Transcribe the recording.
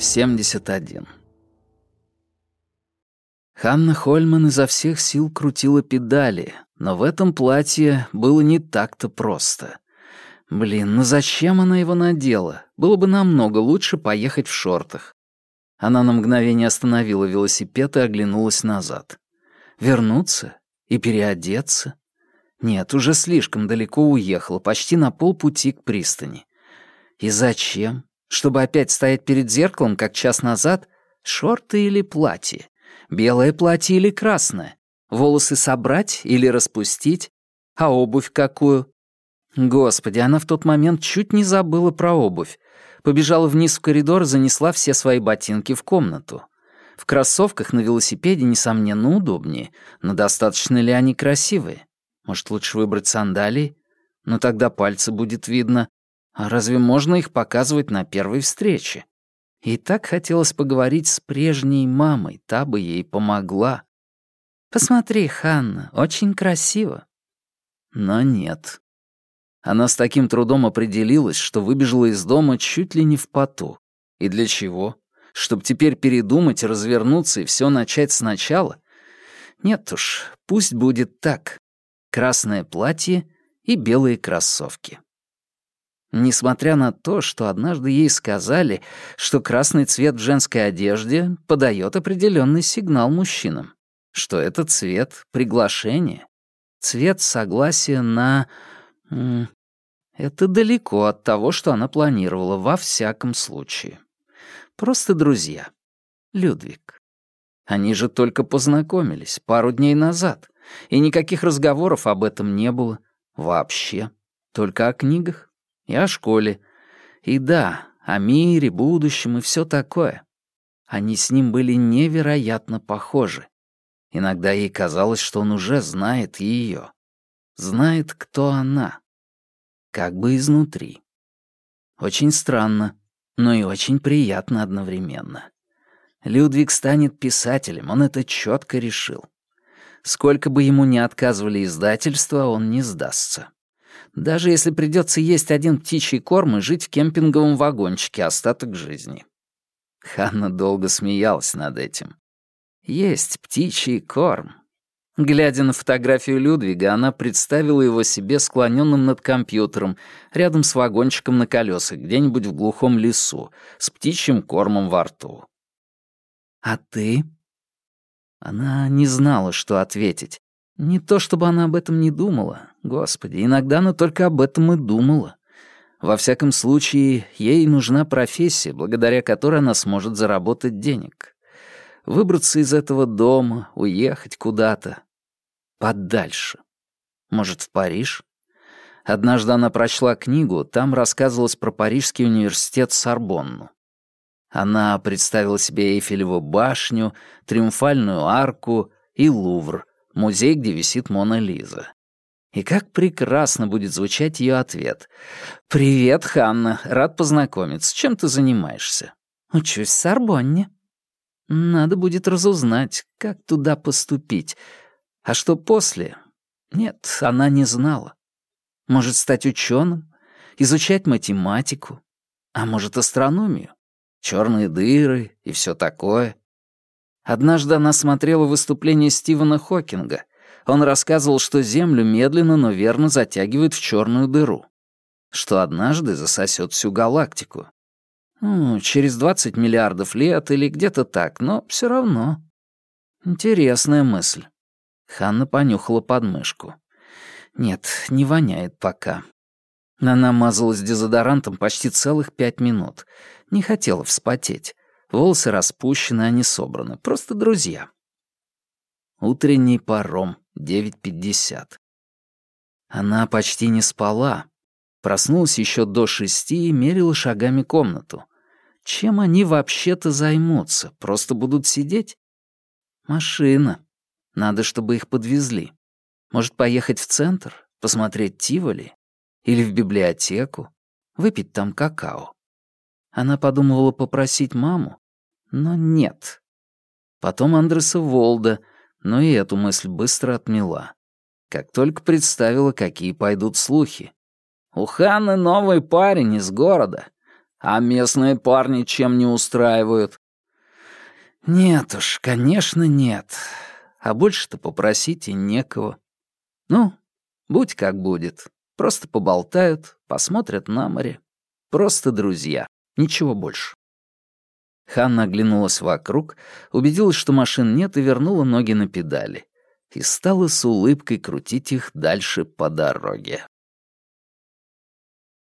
71. Ханна Хольман изо всех сил крутила педали, но в этом платье было не так-то просто. Блин, ну зачем она его надела? Было бы намного лучше поехать в шортах. Она на мгновение остановила велосипед и оглянулась назад. Вернуться? И переодеться? Нет, уже слишком далеко уехала, почти на полпути к пристани. И зачем? Чтобы опять стоять перед зеркалом, как час назад? Шорты или платье? Белое платье или красное? Волосы собрать или распустить? А обувь какую? Господи, она в тот момент чуть не забыла про обувь. Побежала вниз в коридор и занесла все свои ботинки в комнату. В кроссовках на велосипеде, несомненно, удобнее, но достаточно ли они красивые? Может, лучше выбрать сандалии? Но тогда пальцы будет видно. А разве можно их показывать на первой встрече? И так хотелось поговорить с прежней мамой, та бы ей помогла. «Посмотри, Ханна, очень красиво». Но нет. Она с таким трудом определилась, что выбежала из дома чуть ли не в поту. И для чего? Чтобы теперь передумать, развернуться и все начать сначала? Нет уж, пусть будет так. Красное платье и белые кроссовки. Несмотря на то, что однажды ей сказали, что красный цвет в женской одежде подает определенный сигнал мужчинам, что это цвет приглашения, цвет согласия на... Это далеко от того, что она планировала, во всяком случае. Просто друзья. Людвиг. Они же только познакомились пару дней назад, и никаких разговоров об этом не было. Вообще. Только о книгах и о школе. И да, о мире, будущем и все такое. Они с ним были невероятно похожи. Иногда ей казалось, что он уже знает ее. Знает, кто она. Как бы изнутри. Очень странно, но и очень приятно одновременно. Людвиг станет писателем, он это четко решил. Сколько бы ему ни отказывали издательства, он не сдастся. Даже если придется есть один птичий корм и жить в кемпинговом вагончике остаток жизни. Ханна долго смеялась над этим. Есть птичий корм. Глядя на фотографию Людвига, она представила его себе склоненным над компьютером, рядом с вагончиком на колесах, где-нибудь в глухом лесу, с птичьим кормом во рту. «А ты?» Она не знала, что ответить. Не то, чтобы она об этом не думала. Господи, иногда она только об этом и думала. Во всяком случае, ей нужна профессия, благодаря которой она сможет заработать денег. Выбраться из этого дома, уехать куда-то, подальше. Может, в Париж? Однажды она прочла книгу, там рассказывалось про Парижский университет Сорбонну. Она представила себе Эйфелеву башню, Триумфальную арку и Лувр, музей, где висит Мона Лиза. И как прекрасно будет звучать ее ответ. «Привет, Ханна, рад познакомиться. Чем ты занимаешься?» «Учусь в Сорбонне». Надо будет разузнать, как туда поступить, а что после? Нет, она не знала. Может, стать ученым, изучать математику, а может, астрономию, черные дыры и все такое. Однажды она смотрела выступление Стивена Хокинга. Он рассказывал, что Землю медленно, но верно затягивает в черную дыру, что однажды засосет всю галактику. Ну, через 20 миллиардов лет или где-то так, но все равно. Интересная мысль. Ханна понюхала подмышку. Нет, не воняет пока. Она мазалась дезодорантом почти целых пять минут. Не хотела вспотеть. Волосы распущены, а не собраны. Просто друзья. Утренний паром, 9.50. Она почти не спала. Проснулась еще до шести и мерила шагами комнату. Чем они вообще-то займутся? Просто будут сидеть? Машина. Надо, чтобы их подвезли. Может, поехать в центр, посмотреть Тиволи? Или в библиотеку? Выпить там какао? Она подумывала попросить маму, но нет. Потом Андреса Волда, но и эту мысль быстро отмела. Как только представила, какие пойдут слухи. У Ханны новый парень из города. А местные парни чем не устраивают? Нет уж, конечно, нет. А больше-то попросить и некого. Ну, будь как будет. Просто поболтают, посмотрят на море. Просто друзья, ничего больше. Ханна оглянулась вокруг, убедилась, что машин нет, и вернула ноги на педали. И стала с улыбкой крутить их дальше по дороге.